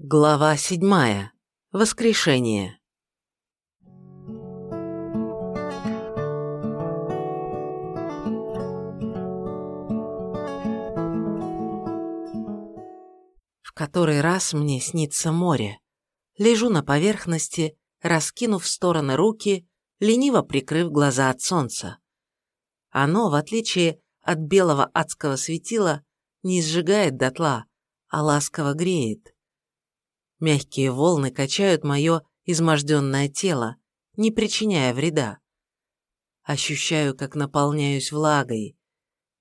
Глава седьмая. Воскрешение. В который раз мне снится море. Лежу на поверхности, раскинув в стороны руки, лениво прикрыв глаза от солнца. Оно, в отличие от белого адского светила, не сжигает дотла, а ласково греет. Мягкие волны качают мое изможденное тело, не причиняя вреда. Ощущаю, как наполняюсь влагой.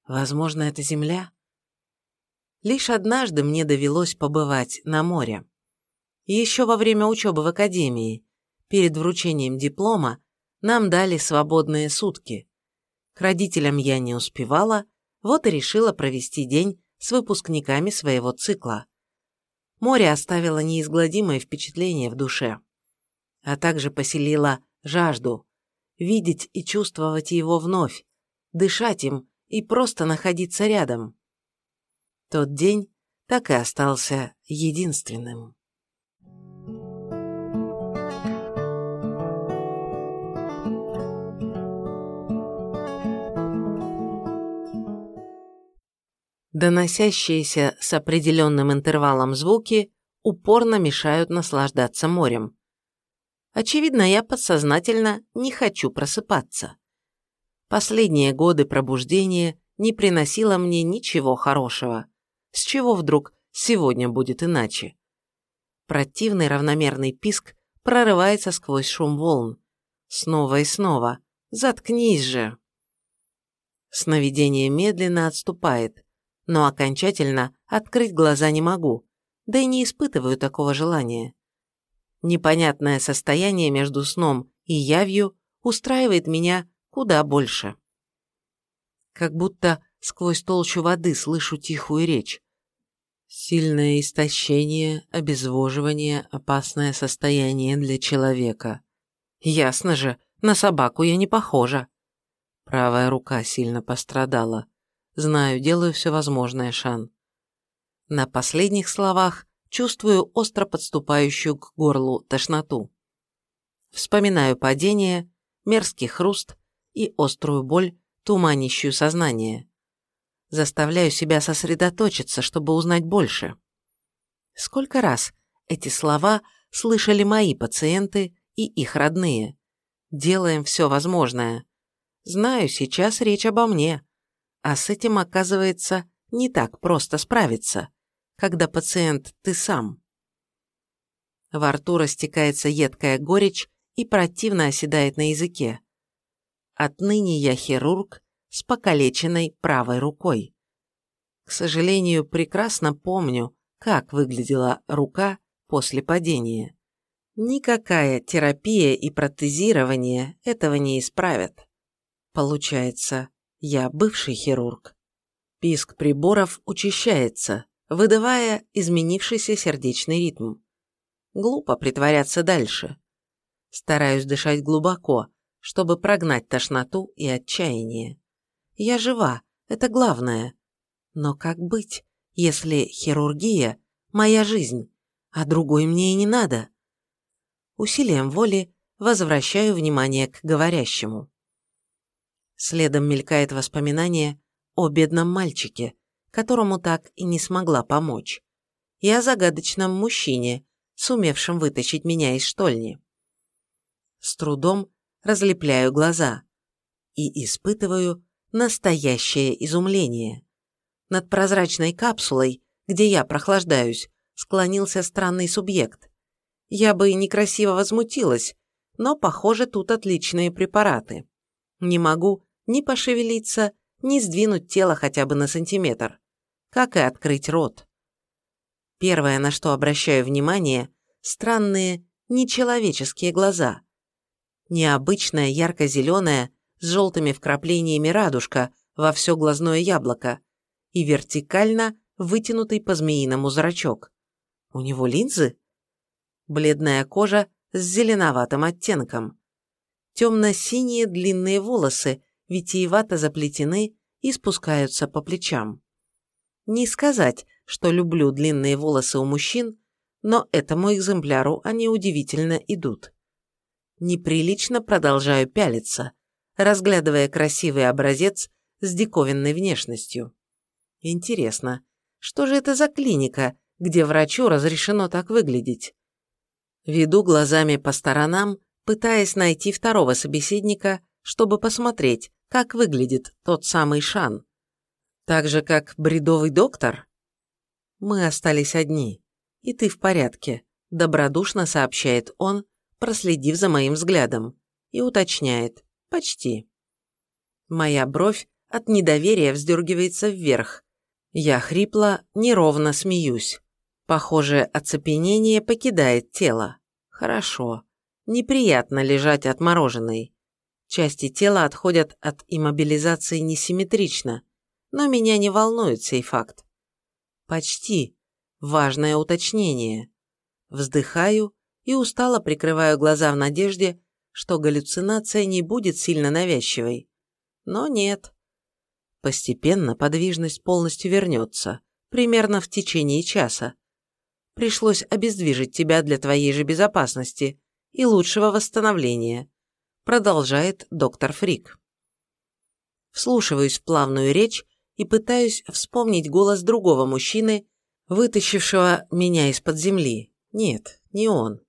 Возможно, это земля? Лишь однажды мне довелось побывать на море. Еще во время учебы в академии, перед вручением диплома, нам дали свободные сутки. К родителям я не успевала, вот и решила провести день с выпускниками своего цикла. Море оставило неизгладимое впечатление в душе, а также поселило жажду, видеть и чувствовать его вновь, дышать им и просто находиться рядом. Тот день так и остался единственным. Доносящиеся с определенным интервалом звуки упорно мешают наслаждаться морем. Очевидно, я подсознательно не хочу просыпаться. Последние годы пробуждения не приносило мне ничего хорошего. С чего вдруг сегодня будет иначе? Противный равномерный писк прорывается сквозь шум волн. Снова и снова. Заткнись же. Сновидение медленно отступает но окончательно открыть глаза не могу, да и не испытываю такого желания. Непонятное состояние между сном и явью устраивает меня куда больше. Как будто сквозь толщу воды слышу тихую речь. Сильное истощение, обезвоживание, опасное состояние для человека. Ясно же, на собаку я не похожа. Правая рука сильно пострадала. Знаю, делаю все возможное, Шан. На последних словах чувствую остро подступающую к горлу тошноту. Вспоминаю падение, мерзкий хруст и острую боль, туманящую сознание. Заставляю себя сосредоточиться, чтобы узнать больше. Сколько раз эти слова слышали мои пациенты и их родные. Делаем все возможное. Знаю, сейчас речь обо мне. А с этим, оказывается, не так просто справиться, когда пациент ты сам. Во рту растекается едкая горечь и противно оседает на языке. Отныне я хирург с покалеченной правой рукой. К сожалению, прекрасно помню, как выглядела рука после падения. Никакая терапия и протезирование этого не исправят. Получается, я бывший хирург. Писк приборов учащается, выдавая изменившийся сердечный ритм. Глупо притворяться дальше. Стараюсь дышать глубоко, чтобы прогнать тошноту и отчаяние. Я жива, это главное. Но как быть, если хирургия – моя жизнь, а другой мне и не надо? Усилием воли возвращаю внимание к говорящему. Следом мелькает воспоминание о бедном мальчике, которому так и не смогла помочь, и о загадочном мужчине, сумевшем вытащить меня из штольни. С трудом разлепляю глаза и испытываю настоящее изумление. Над прозрачной капсулой, где я прохлаждаюсь, склонился странный субъект. Я бы и некрасиво возмутилась, но, похоже, тут отличные препараты. Не могу ни пошевелиться, ни сдвинуть тело хотя бы на сантиметр, как и открыть рот. Первое, на что обращаю внимание, странные, нечеловеческие глаза. Необычная ярко-зеленая с желтыми вкраплениями радужка во все глазное яблоко и вертикально вытянутый по-змеиному зрачок. У него линзы? Бледная кожа с зеленоватым оттенком. Темно-синие длинные волосы витиевато заплетены и спускаются по плечам. Не сказать, что люблю длинные волосы у мужчин, но этому экземпляру они удивительно идут. Неприлично продолжаю пялиться, разглядывая красивый образец с диковинной внешностью. Интересно, что же это за клиника, где врачу разрешено так выглядеть? Веду глазами по сторонам, пытаясь найти второго собеседника, чтобы посмотреть, как выглядит тот самый Шан. Так же, как бредовый доктор? Мы остались одни. И ты в порядке, добродушно сообщает он, проследив за моим взглядом, и уточняет «почти». Моя бровь от недоверия вздергивается вверх. Я хрипло, неровно смеюсь. Похоже, оцепенение покидает тело. Хорошо. Неприятно лежать отмороженной. Части тела отходят от иммобилизации несимметрично, но меня не волнует сей факт. Почти. Важное уточнение. Вздыхаю и устало прикрываю глаза в надежде, что галлюцинация не будет сильно навязчивой. Но нет. Постепенно подвижность полностью вернется, примерно в течение часа. Пришлось обездвижить тебя для твоей же безопасности и лучшего восстановления, продолжает доктор Фрик. Вслушиваюсь в плавную речь и пытаюсь вспомнить голос другого мужчины, вытащившего меня из-под земли. Нет, не он.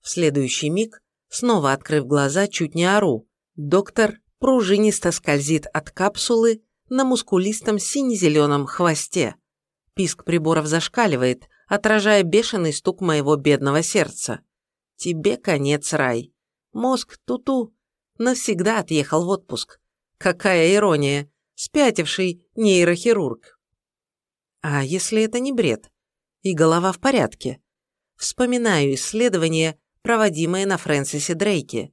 В следующий миг, снова открыв глаза, чуть не ору. Доктор пружинисто скользит от капсулы на мускулистом сине-зеленом хвосте. Писк приборов зашкаливает, отражая бешеный стук моего бедного сердца. Тебе конец, рай. Мозг туту. Навсегда отъехал в отпуск. Какая ирония. Спятивший нейрохирург. А если это не бред? И голова в порядке? Вспоминаю исследования проводимые на Фрэнсисе Дрейке.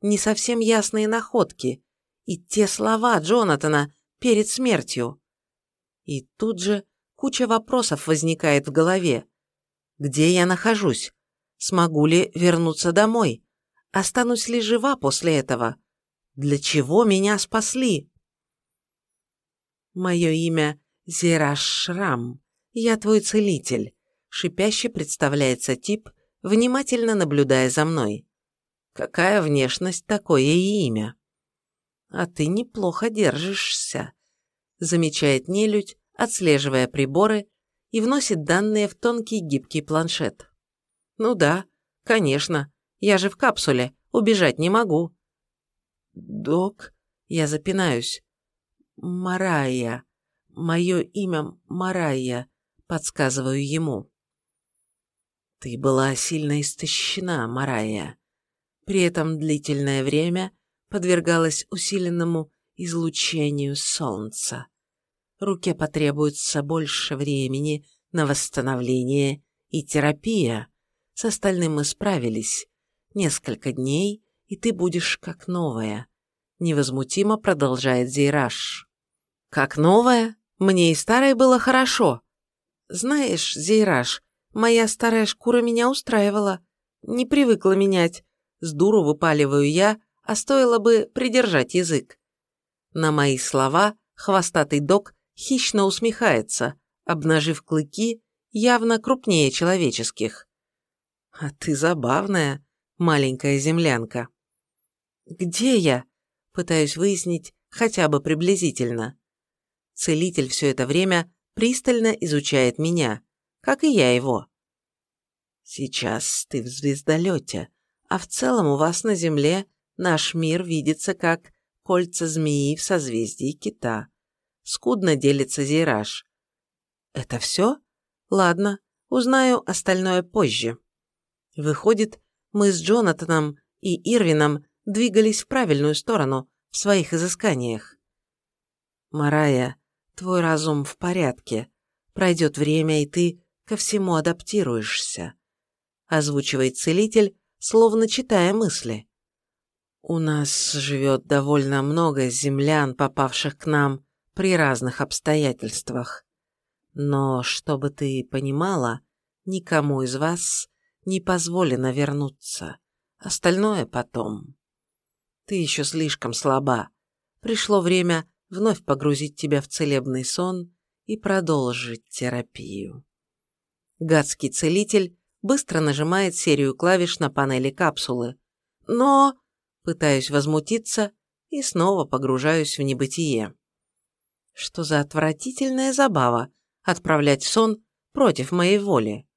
Не совсем ясные находки. И те слова Джонатана перед смертью. И тут же куча вопросов возникает в голове. Где я нахожусь? Смогу ли вернуться домой? Останусь ли жива после этого? Для чего меня спасли? Мое имя Зираш Шрам. Я твой целитель. Шипяще представляется тип, внимательно наблюдая за мной. Какая внешность, такое и имя. А ты неплохо держишься, замечает нелюдь, отслеживая приборы и вносит данные в тонкий гибкий планшет. Ну да, конечно, я же в капсуле, убежать не могу. Док, я запинаюсь. Марая. Мое имя Марая, подсказываю ему. Ты была сильно истощена, Марая. При этом длительное время подвергалась усиленному излучению солнца. Руке потребуется больше времени на восстановление и терапия. С остальным мы справились. Несколько дней, и ты будешь как новая. Невозмутимо продолжает Зейраж. Как новая? Мне и старой было хорошо. Знаешь, Зейраж, Моя старая шкура меня устраивала. Не привыкла менять. С дуру выпаливаю я, а стоило бы придержать язык. На мои слова хвостатый док хищно усмехается, обнажив клыки явно крупнее человеческих. А ты забавная, маленькая землянка. Где я? Пытаюсь выяснить хотя бы приблизительно. Целитель все это время пристально изучает меня как и я его. Сейчас ты в звездолете, а в целом у вас на Земле наш мир видится как кольца змеи в созвездии кита. Скудно делится Зейраж. Это все? Ладно, узнаю остальное позже. Выходит, мы с Джонатаном и Ирвином двигались в правильную сторону в своих изысканиях. Марая, твой разум в порядке. Пройдет время, и ты ко всему адаптируешься», – озвучивает целитель, словно читая мысли. «У нас живет довольно много землян, попавших к нам при разных обстоятельствах. Но, чтобы ты понимала, никому из вас не позволено вернуться. Остальное потом. Ты еще слишком слаба. Пришло время вновь погрузить тебя в целебный сон и продолжить терапию. Гадский целитель быстро нажимает серию клавиш на панели капсулы. Но... Пытаюсь возмутиться и снова погружаюсь в небытие. Что за отвратительная забава отправлять сон против моей воли?